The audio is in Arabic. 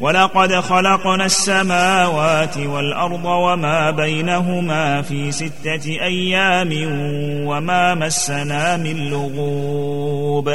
ولقد خلقنا السماوات والأرض وما بينهما في ستة أيام وما مسنا من لغوب.